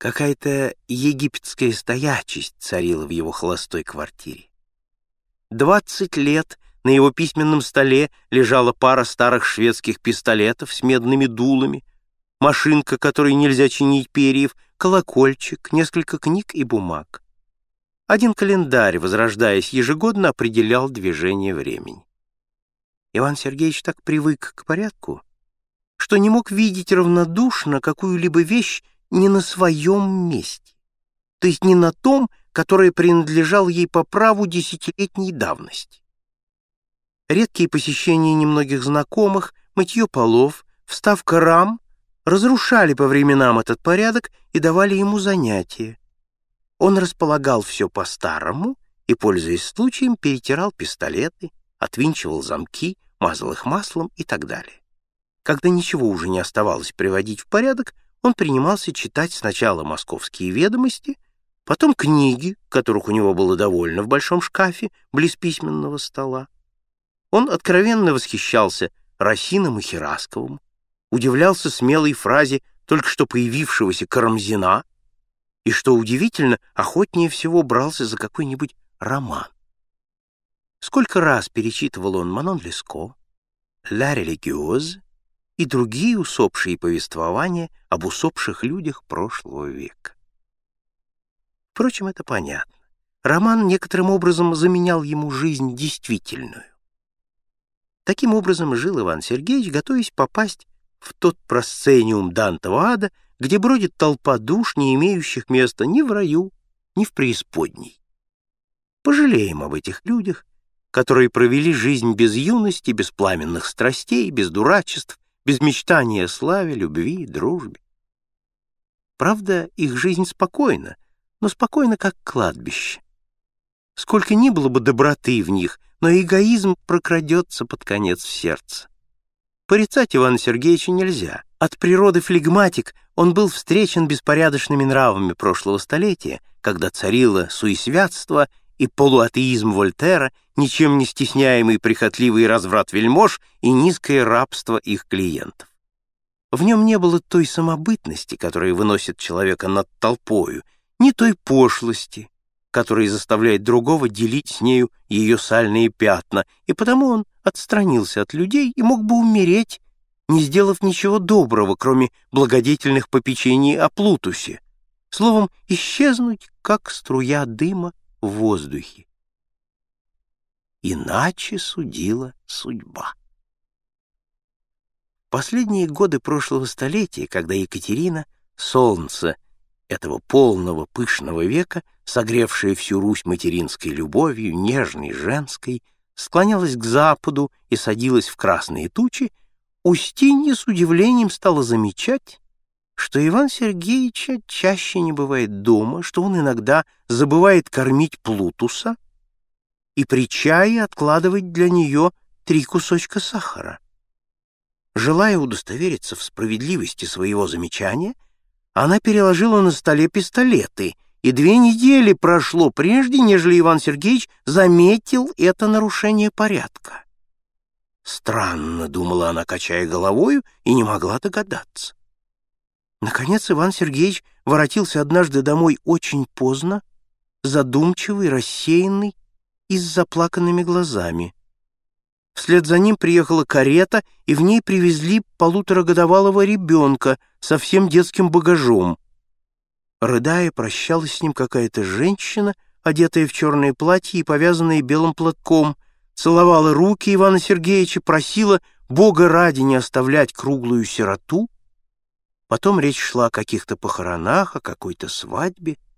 Какая-то египетская стоячесть царила в его холостой квартире. Двадцать лет на его письменном столе лежала пара старых шведских пистолетов с медными дулами, машинка, которой нельзя чинить перьев, колокольчик, несколько книг и бумаг. Один календарь, возрождаясь ежегодно, определял движение времени. Иван Сергеевич так привык к порядку, что не мог видеть равнодушно какую-либо вещь не на своем месте, то есть не на том, которое принадлежал ей по праву десятилетней давности. Редкие посещения немногих знакомых, мытье полов, вставка рам разрушали по временам этот порядок и давали ему занятия. Он располагал все по-старому и, пользуясь случаем, перетирал пистолеты, отвинчивал замки, мазал их маслом и так далее. Когда ничего уже не оставалось приводить в порядок, он принимался читать сначала московские ведомости, потом книги, которых у него было довольно в большом шкафе, близ письменного стола. Он откровенно восхищался Росином и Херасковым, удивлялся смелой фразе только что появившегося Карамзина и, что удивительно, охотнее всего брался за какой-нибудь роман. Сколько раз перечитывал он Манон Леско, «Ла религиоз» и другие усопшие повествования об усопших людях прошлого века. Впрочем, это понятно. Роман некоторым образом заменял ему жизнь действительную. Таким образом жил Иван Сергеевич, готовясь попасть в тот просцениум Дантова ада, где бродит толпа душ, не имеющих места ни в раю, ни в преисподней. Пожалеем об этих людях, которые провели жизнь без юности, без пламенных страстей, без дурачеств, без мечтания о славе, любви, дружбе. Правда, их жизнь спокойна, но спокойна, как кладбище. Сколько ни было бы доброты в них, но эгоизм прокрадется под конец в сердце. Порицать Ивана Сергеевича нельзя. От природы флегматик он был встречен беспорядочными нравами прошлого столетия, когда царило суесвятство и полуатеизм Вольтера, ничем не стесняемый прихотливый разврат вельмож и низкое рабство их клиентов. В нем не было той самобытности, которая выносит человека над толпою, ни той пошлости, которая заставляет другого делить с нею ее сальные пятна, и потому он отстранился от людей и мог бы умереть, не сделав ничего доброго, кроме благодетельных попечений о Плутусе, словом, исчезнуть, как струя дыма в воздухе. Иначе судила судьба. Последние годы прошлого столетия, когда Екатерина, солнце этого полного пышного века, согревшая всю Русь материнской любовью, нежной, женской, склонялась к западу и садилась в красные тучи, Устинья с удивлением стала замечать, что Иван Сергеевича чаще не бывает дома, что он иногда забывает кормить Плутуса и при чае откладывать для нее три кусочка сахара. Желая удостовериться в справедливости своего замечания, она переложила на столе пистолеты, и две недели прошло прежде, нежели Иван Сергеевич заметил это нарушение порядка. Странно, думала она, качая головою, и не могла догадаться. Наконец Иван Сергеевич воротился однажды домой очень поздно, задумчивый, рассеянный и с заплаканными глазами. Вслед за ним приехала карета, и в ней привезли полуторагодовалого ребенка со всем детским багажом. Рыдая, прощалась с ним какая-то женщина, одетая в черное платье и повязанная белым платком, целовала руки Ивана Сергеевича, просила Бога ради не оставлять круглую сироту, Потом речь шла о каких-то похоронах, о какой-то свадьбе —